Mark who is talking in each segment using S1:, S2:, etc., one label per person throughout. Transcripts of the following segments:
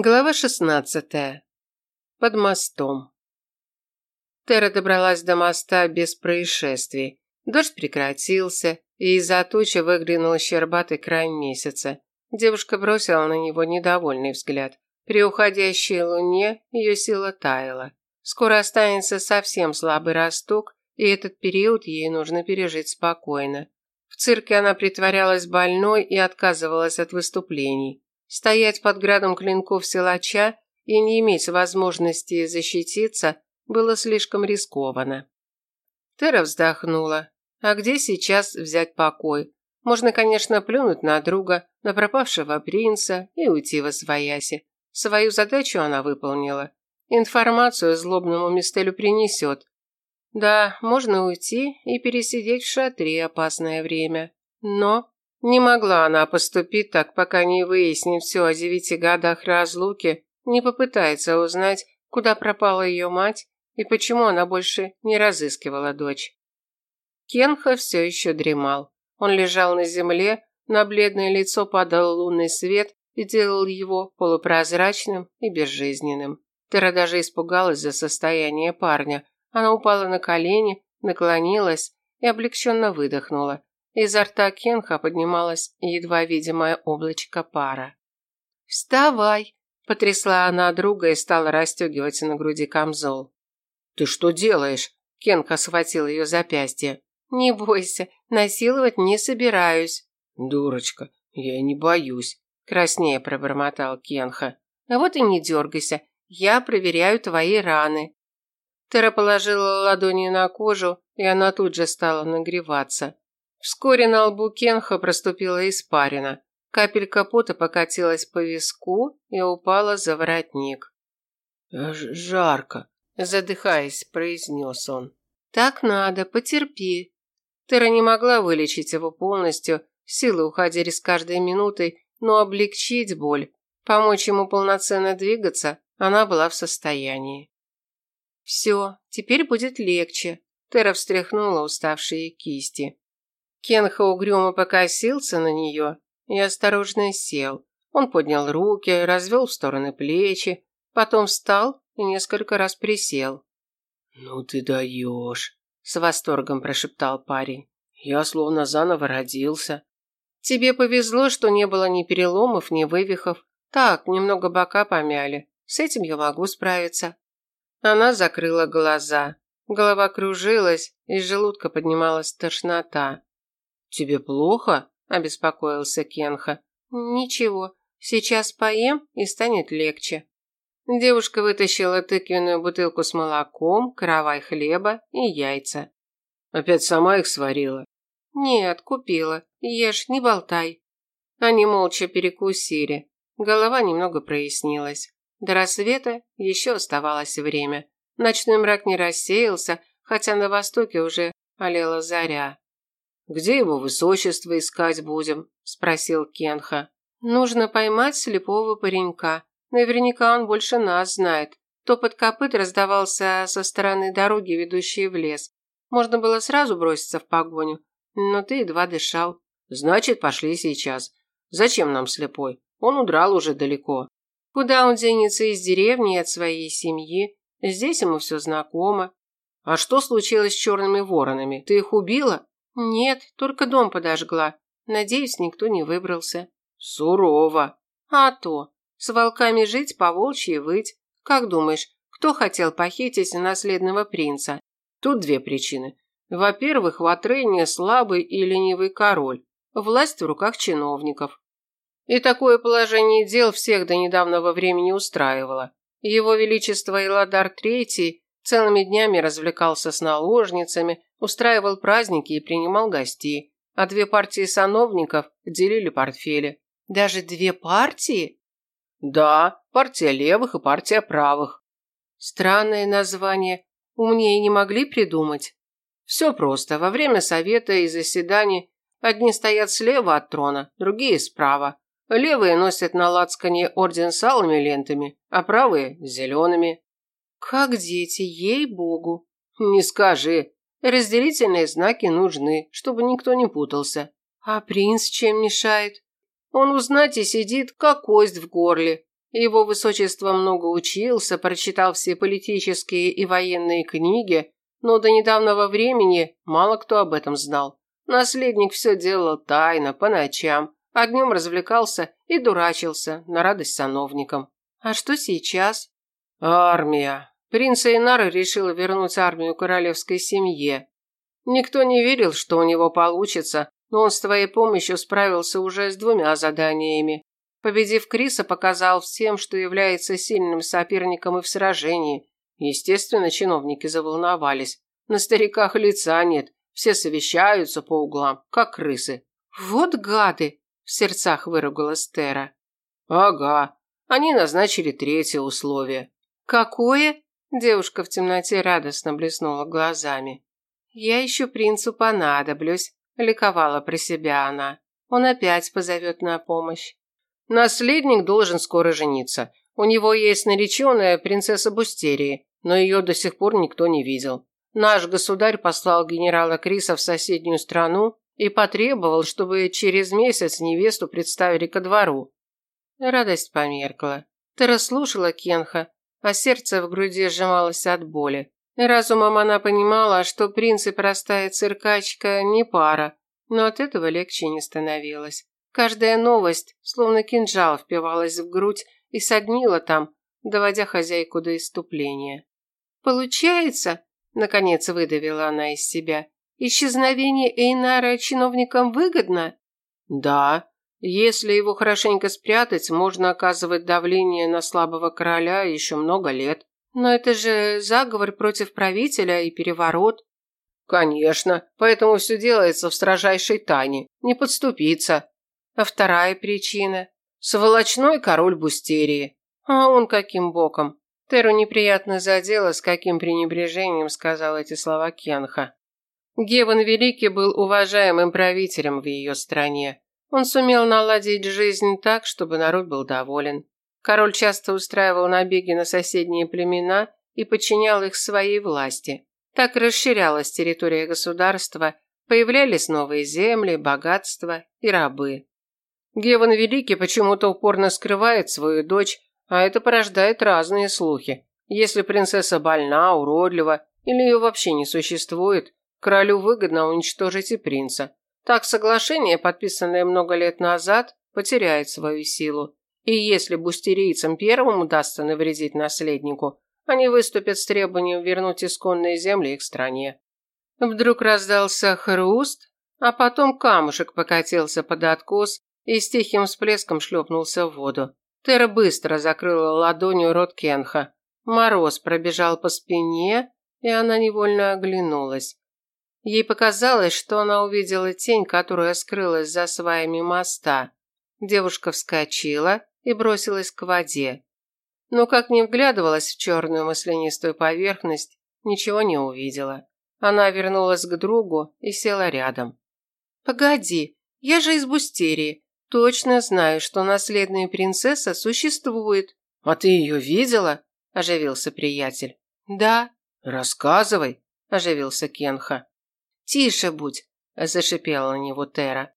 S1: Глава шестнадцатая. Под мостом. Тера добралась до моста без происшествий. Дождь прекратился, и из-за тучи выглянул щербатый край месяца. Девушка бросила на него недовольный взгляд. При уходящей луне ее сила таяла. Скоро останется совсем слабый росток, и этот период ей нужно пережить спокойно. В цирке она притворялась больной и отказывалась от выступлений. Стоять под градом клинков силача и не иметь возможности защититься было слишком рискованно. Тера вздохнула. А где сейчас взять покой? Можно, конечно, плюнуть на друга, на пропавшего принца и уйти во свояси. Свою задачу она выполнила. Информацию злобному мистелю принесет. Да, можно уйти и пересидеть в шатре опасное время. Но не могла она поступить так, пока не выяснит все о девяти годах разлуки, не попытается узнать, куда пропала ее мать и почему она больше не разыскивала дочь. Кенха все еще дремал. Он лежал на земле, на бледное лицо падал лунный свет и делал его полупрозрачным и безжизненным. Тера даже испугалась за состояние парня. Она упала на колени, наклонилась и облегченно выдохнула. Изо рта Кенха поднималось едва видимое облачко пара. «Вставай!» – потрясла она друга и стала расстегивать на груди камзол. «Ты что делаешь?» – Кенха схватил ее запястье. «Не бойся, насиловать не собираюсь». «Дурочка, я не боюсь», – краснее пробормотал Кенха. «А вот и не дергайся, я проверяю твои раны». Тера положила ладони на кожу, и она тут же стала нагреваться. Вскоре на лбу Кенха проступила испарина. Капелька пота покатилась по виску и упала за воротник. «Жарко», – задыхаясь, произнес он. «Так надо, потерпи». Тера не могла вылечить его полностью, силы уходили с каждой минутой, но облегчить боль, помочь ему полноценно двигаться она была в состоянии. «Все, теперь будет легче», – Тера встряхнула уставшие кисти. Кенха угрюмо покосился на нее и осторожно сел. Он поднял руки, развел в стороны плечи, потом встал и несколько раз присел. «Ну ты даешь!» – с восторгом прошептал парень. «Я словно заново родился». «Тебе повезло, что не было ни переломов, ни вывихов. Так, немного бока помяли. С этим я могу справиться». Она закрыла глаза. Голова кружилась, из желудка поднималась тошнота. «Тебе плохо?» – обеспокоился Кенха. «Ничего, сейчас поем и станет легче». Девушка вытащила тыквенную бутылку с молоком, каравай хлеба и яйца. «Опять сама их сварила?» «Нет, купила. Ешь, не болтай». Они молча перекусили. Голова немного прояснилась. До рассвета еще оставалось время. Ночной мрак не рассеялся, хотя на востоке уже олела заря. «Где его высочество искать будем?» – спросил Кенха. «Нужно поймать слепого паренька. Наверняка он больше нас знает. Топот копыт раздавался со стороны дороги, ведущей в лес. Можно было сразу броситься в погоню, но ты едва дышал. Значит, пошли сейчас. Зачем нам слепой? Он удрал уже далеко. Куда он денется из деревни и от своей семьи? Здесь ему все знакомо. А что случилось с черными воронами? Ты их убила? Нет, только дом подожгла. Надеюсь, никто не выбрался. Сурово. А то. С волками жить, по волчьи выть. Как думаешь, кто хотел похитить наследного принца? Тут две причины. Во-первых, в Атрейне слабый и ленивый король. Власть в руках чиновников. И такое положение дел всех до недавнего времени устраивало. Его Величество Иладар III целыми днями развлекался с наложницами, устраивал праздники и принимал гостей, а две партии сановников делили портфели. Даже две партии? Да, партия левых и партия правых. Странное название. Умнее не могли придумать. Все просто. Во время совета и заседаний одни стоят слева от трона, другие справа. Левые носят на лацкане орден с алыми лентами, а правые – зелеными. Как дети, ей-богу. Не скажи. Разделительные знаки нужны, чтобы никто не путался. А принц чем мешает? Он узнать и сидит, как кость в горле. Его высочество много учился, прочитал все политические и военные книги, но до недавнего времени мало кто об этом знал. Наследник все делал тайно, по ночам, а днем развлекался и дурачился на радость сановникам. А что сейчас? Армия. Принц Эйнар решил вернуть армию королевской семье. Никто не верил, что у него получится, но он с твоей помощью справился уже с двумя заданиями. Победив Криса, показал всем, что является сильным соперником и в сражении. Естественно, чиновники заволновались. На стариках лица нет, все совещаются по углам, как крысы. «Вот гады!» – в сердцах выругалась Тера. «Ага, они назначили третье условие». «Какое?» – девушка в темноте радостно блеснула глазами. «Я еще принцу понадоблюсь», – ликовала про себя она. «Он опять позовет на помощь». «Наследник должен скоро жениться. У него есть нареченная принцесса Бустерии, но ее до сих пор никто не видел. Наш государь послал генерала Криса в соседнюю страну и потребовал, чтобы через месяц невесту представили ко двору». Радость померкла. Ты расслушала Кенха, а сердце в груди сжималось от боли. Разумом она понимала, что принц и простая циркачка не пара, но от этого легче не становилось. Каждая новость, словно кинжал, впивалась в грудь и соднила там, доводя хозяйку до иступления. «Получается», – наконец выдавила она из себя, – «исчезновение Эйнара чиновникам выгодно?» «Да. Если его хорошенько спрятать, можно оказывать давление на слабого короля еще много лет. Но это же заговор против правителя и переворот. Конечно, поэтому все делается в строжайшей тайне. Не подступиться. А вторая причина – сволочной король Бустерии. А он каким боком? Теру неприятно задело, с каким пренебрежением сказал эти слова Кенха. Геван Великий был уважаемым правителем в ее стране. Он сумел наладить жизнь так, чтобы народ был доволен. Король часто устраивал набеги на соседние племена и подчинял их своей власти. Так расширялась территория государства, появлялись новые земли, богатства и рабы. Геван Великий почему-то упорно скрывает свою дочь, а это порождает разные слухи. Если принцесса больна, уродлива или ее вообще не существует, королю выгодно уничтожить и принца. Так соглашение, подписанное много лет назад, потеряет свою силу. И если бустерийцам первым удастся навредить наследнику, они выступят с требованием вернуть исконные земли их стране. Вдруг раздался хруст, а потом камушек покатился под откос и с тихим всплеском шлепнулся в воду. Тера быстро закрыла ладонью рот Кенха. Мороз пробежал по спине, и она невольно оглянулась. Ей показалось, что она увидела тень, которая скрылась за сваями моста. Девушка вскочила и бросилась к воде. Но как ни вглядывалась в черную маслянистую поверхность, ничего не увидела. Она вернулась к другу и села рядом. «Погоди, я же из Бустерии. Точно знаю, что наследная принцесса существует». «А ты ее видела?» – оживился приятель. «Да». «Рассказывай», – оживился Кенха. «Тише будь», – зашипела на него Тера.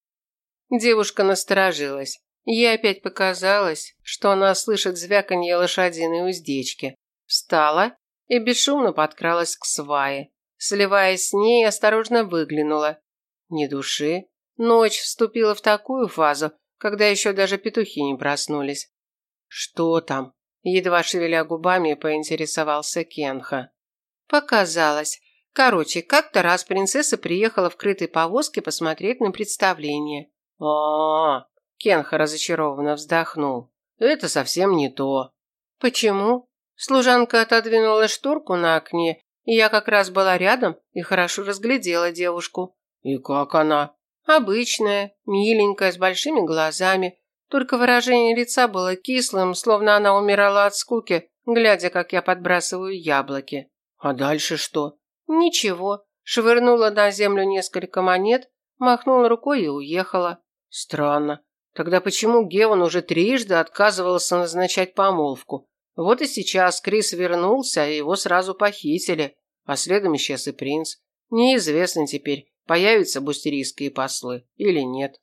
S1: Девушка насторожилась. Ей опять показалось, что она слышит звяканье лошадиной уздечки. Встала и бесшумно подкралась к свае. Сливаясь с ней, осторожно выглянула. Ни души. Ночь вступила в такую фазу, когда еще даже петухи не проснулись. «Что там?» Едва шевеля губами, поинтересовался Кенха. Показалось. Короче, как-то раз принцесса приехала в крытой повозке посмотреть на представление. а, -а, -а Кенха разочарованно вздохнул. Это совсем не то. Почему? Служанка отодвинула шторку на окне, и я как раз была рядом и хорошо разглядела девушку. И как она? Обычная, миленькая, с большими глазами. Только выражение лица было кислым, словно она умирала от скуки, глядя, как я подбрасываю яблоки. А дальше что? Ничего. Швырнула на землю несколько монет, махнула рукой и уехала. Странно. Тогда почему Геван уже трижды отказывался назначать помолвку? Вот и сейчас Крис вернулся, и его сразу похитили, а следом исчез и принц. Неизвестно теперь, появятся бустерийские послы или нет.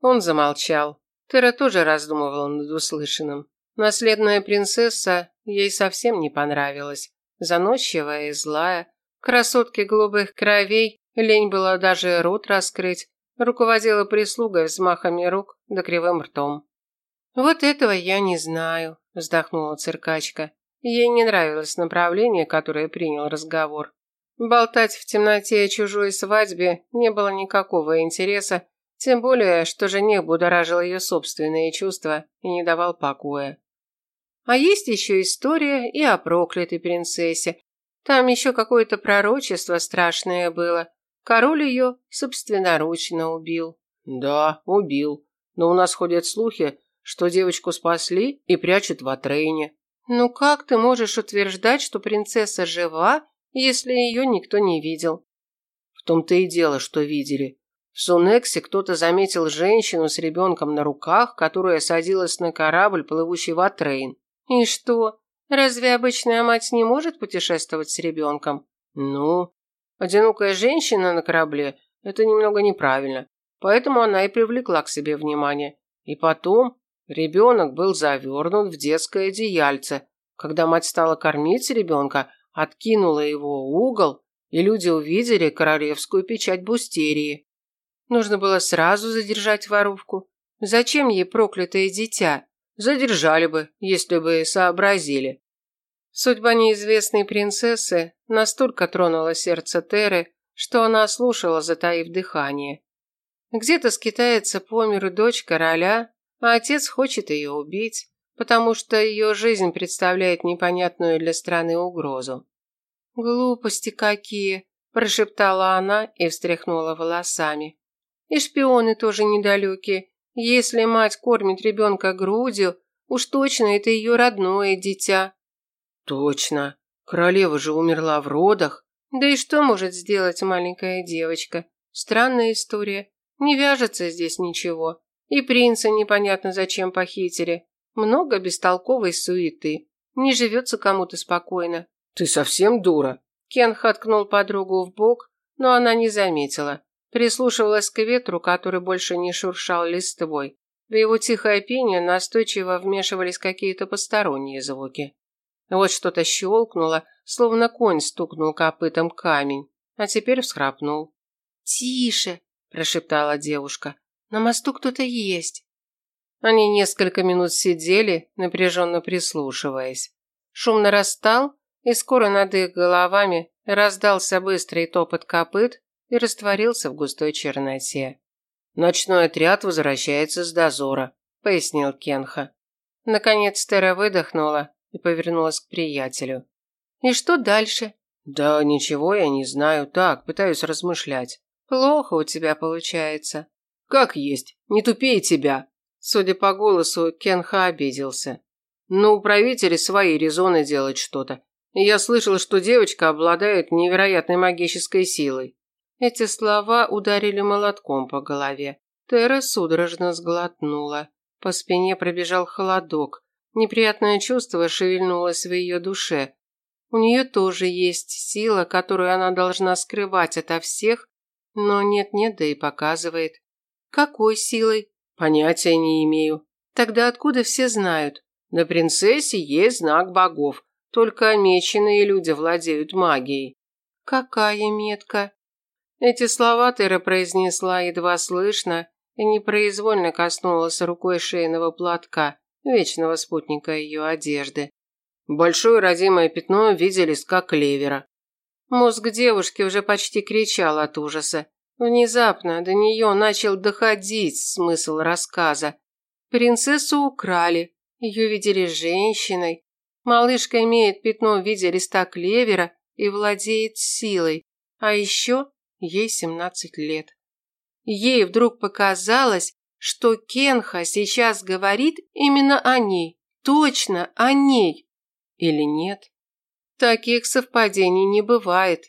S1: Он замолчал. Тера тоже раздумывала над услышанным. Наследная принцесса ей совсем не понравилась. Заносчивая и злая, красотки голубых кровей, лень было даже рот раскрыть, руководила прислугой взмахами рук да кривым ртом. «Вот этого я не знаю», – вздохнула циркачка. Ей не нравилось направление, которое принял разговор. Болтать в темноте о чужой свадьбе не было никакого интереса, тем более, что жених будоражил ее собственные чувства и не давал покоя. А есть еще история и о проклятой принцессе. Там еще какое-то пророчество страшное было. Король ее собственноручно убил.
S2: Да, убил. Но у нас ходят слухи, что девочку спасли и прячут в Атрейне.
S1: Ну как ты можешь утверждать, что принцесса жива, если ее никто не видел?
S2: В том-то и дело, что видели. В Сунексе кто-то заметил женщину с ребенком на руках, которая садилась на корабль, плывущий в Атрейн.
S1: И что? Разве обычная мать не может путешествовать с ребенком?
S2: Ну, одинокая женщина на корабле – это немного неправильно. Поэтому она и привлекла к себе внимание. И потом Ребенок был завернут в детское одеяльце. Когда мать стала кормить ребенка, откинула его угол, и люди увидели королевскую печать бустерии.
S1: Нужно было сразу задержать воровку. Зачем ей проклятое дитя?
S2: Задержали бы, если бы сообразили.
S1: Судьба неизвестной принцессы настолько тронула сердце Теры, что она слушала, затаив дыхание. Где-то скитается по миру дочь короля, а отец хочет ее убить, потому что ее жизнь представляет непонятную для страны угрозу. «Глупости какие!» – прошептала она и встряхнула волосами. «И шпионы тоже недалекие. Если мать кормит ребенка грудью, уж точно это ее родное дитя».
S2: «Точно. Королева же умерла в родах».
S1: «Да и что может сделать маленькая девочка? Странная история. Не вяжется здесь ничего. И принца непонятно зачем похитили. Много бестолковой суеты. Не живется кому-то спокойно.
S2: Ты совсем дура.
S1: Кен ткнул подругу в бок, но она не заметила. Прислушивалась к ветру, который больше не шуршал листвой. В его тихое пение настойчиво вмешивались какие-то посторонние звуки. Вот что-то щелкнуло, словно конь стукнул копытом камень, а теперь всхрапнул.
S3: «Тише!» – прошептала девушка. На мосту кто-то есть.
S1: Они несколько минут сидели, напряженно прислушиваясь. Шум нарастал, и скоро над их головами раздался быстрый топот копыт и растворился в густой черноте.
S2: «Ночной отряд возвращается с дозора», – пояснил Кенха.
S1: Наконец Тера выдохнула и повернулась к приятелю. «И что дальше?»
S2: «Да ничего я не знаю, так, пытаюсь размышлять».
S1: «Плохо у тебя получается»,
S2: как есть, не тупее тебя.
S1: Судя по голосу, Кенха обиделся.
S2: Но у правителей свои резоны делать что-то. Я слышал, что девочка обладает невероятной магической силой.
S1: Эти слова ударили молотком по голове. Тера судорожно сглотнула. По спине пробежал холодок. Неприятное чувство шевельнулось в ее душе. У нее тоже есть сила, которую она должна скрывать ото всех, но нет-нет, да и показывает. Какой силой?
S2: Понятия не имею.
S1: Тогда откуда все знают?
S2: На принцессе есть знак богов. Только меченые люди владеют магией.
S1: Какая метка? Эти слова Тера произнесла едва слышно и непроизвольно коснулась рукой шейного платка, вечного спутника ее одежды.
S2: Большое родимое пятно видели как клевера.
S1: Мозг девушки уже почти кричал от ужаса. Внезапно до нее начал доходить смысл рассказа. Принцессу украли, ее видели женщиной. Малышка имеет пятно в виде листа клевера и владеет силой, а еще ей 17 лет. Ей вдруг показалось, что Кенха сейчас говорит именно о ней, точно о ней. Или нет? Таких совпадений не бывает.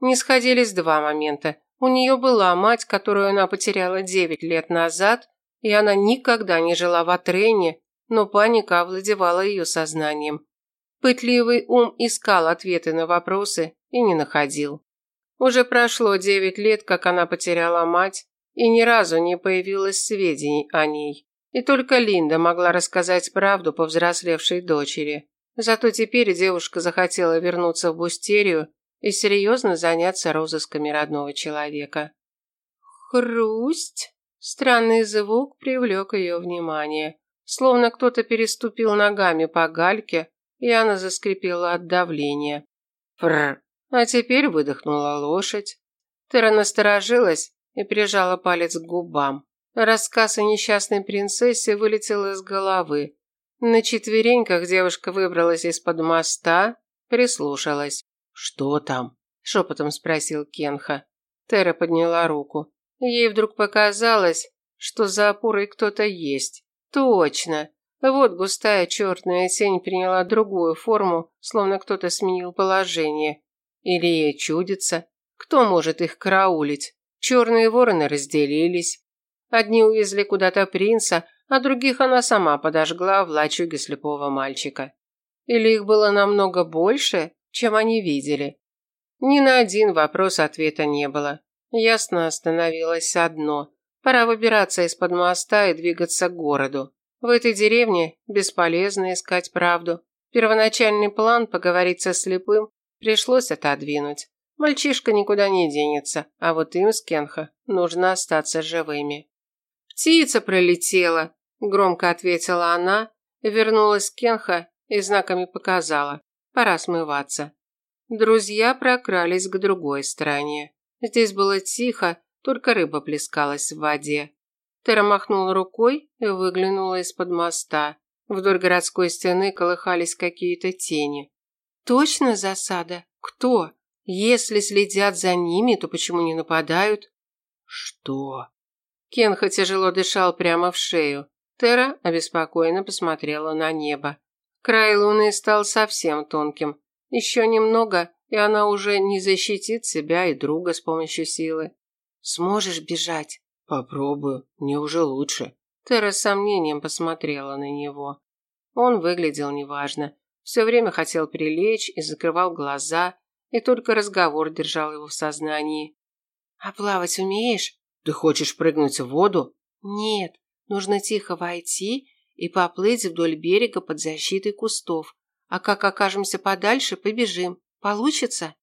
S1: Не сходились два момента. У нее была мать, которую она потеряла девять лет назад, и она никогда не жила в Атрене, но паника овладевала ее сознанием. Пытливый ум искал ответы на вопросы и не находил. Уже прошло девять лет, как она потеряла мать, и ни разу не появилось сведений о ней. И только Линда могла рассказать правду повзрослевшей дочери. Зато теперь девушка захотела вернуться в Бустерию и серьезно заняться розысками родного человека. Хрусть! Странный звук привлек ее внимание. Словно кто-то переступил ногами по гальке, и она заскрипела от давления. Фрр! А теперь выдохнула лошадь. Тера насторожилась и прижала палец к губам. Рассказ о несчастной принцессе вылетел из головы. На четвереньках девушка выбралась из-под моста, прислушалась. «Что там?» – шепотом спросил Кенха. Тера подняла руку. Ей вдруг показалось, что за опорой кто-то есть. Точно. Вот густая черная тень приняла другую форму, словно кто-то сменил положение. Или ей чудится. Кто может их караулить? Черные вороны разделились. Одни увезли куда-то принца, а других она сама подожгла в лачуге слепого мальчика. Или их было намного больше, чем они видели. Ни на один вопрос ответа не было. Ясно остановилось одно. Пора выбираться из-под моста и двигаться к городу. В этой деревне бесполезно искать правду. Первоначальный план поговорить со слепым пришлось отодвинуть. Мальчишка никуда не денется, а вот им с Кенха нужно остаться живыми. «Птица пролетела», – громко ответила она, вернулась к Кенха и знаками показала. Пора смываться. Друзья прокрались к другой стороне. Здесь было тихо, только рыба плескалась в воде. Тера махнула рукой и выглянула из-под моста. Вдоль городской стены колыхались какие-то тени. «Точно засада? Кто? Если следят за ними, то почему не нападают?»
S2: «Что?»
S1: Кенха тяжело дышал прямо в шею. Тера обеспокоенно посмотрела на небо. Край луны стал совсем тонким. Еще немного, и она уже не защитит себя и друга с помощью силы. Сможешь бежать?
S2: Попробую, мне уже лучше.
S1: Тера с сомнением посмотрела на него. Он выглядел неважно. Все время хотел прилечь и закрывал глаза, и только разговор держал его в сознании. «А плавать умеешь?»
S2: «Ты хочешь прыгнуть в воду?»
S1: «Нет, нужно тихо войти и поплыть вдоль берега под защитой кустов. А как окажемся подальше, побежим. Получится?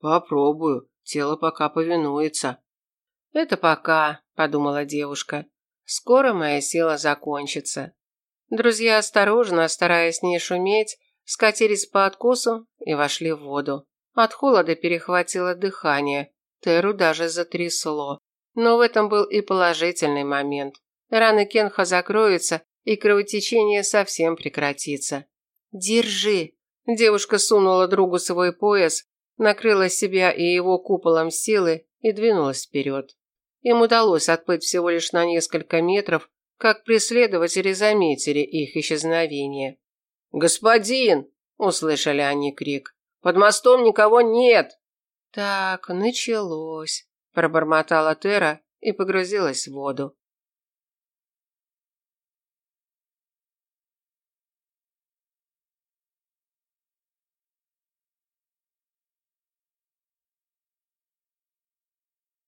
S2: Попробую. Тело пока повинуется.
S1: Это пока, подумала девушка. Скоро моя сила закончится. Друзья осторожно, стараясь не шуметь, скатились по откосу и вошли в воду. От холода перехватило дыхание. Теру даже затрясло. Но в этом был и положительный момент. Раны Кенха закроются, и кровотечение совсем прекратится. «Держи!» Девушка сунула другу свой пояс, накрыла себя и его куполом силы и двинулась вперед. Им удалось отплыть всего лишь на несколько метров, как преследователи заметили их исчезновение.
S2: «Господин!» – услышали они крик. «Под мостом никого нет!»
S1: «Так, началось», – пробормотала Тера и погрузилась в воду.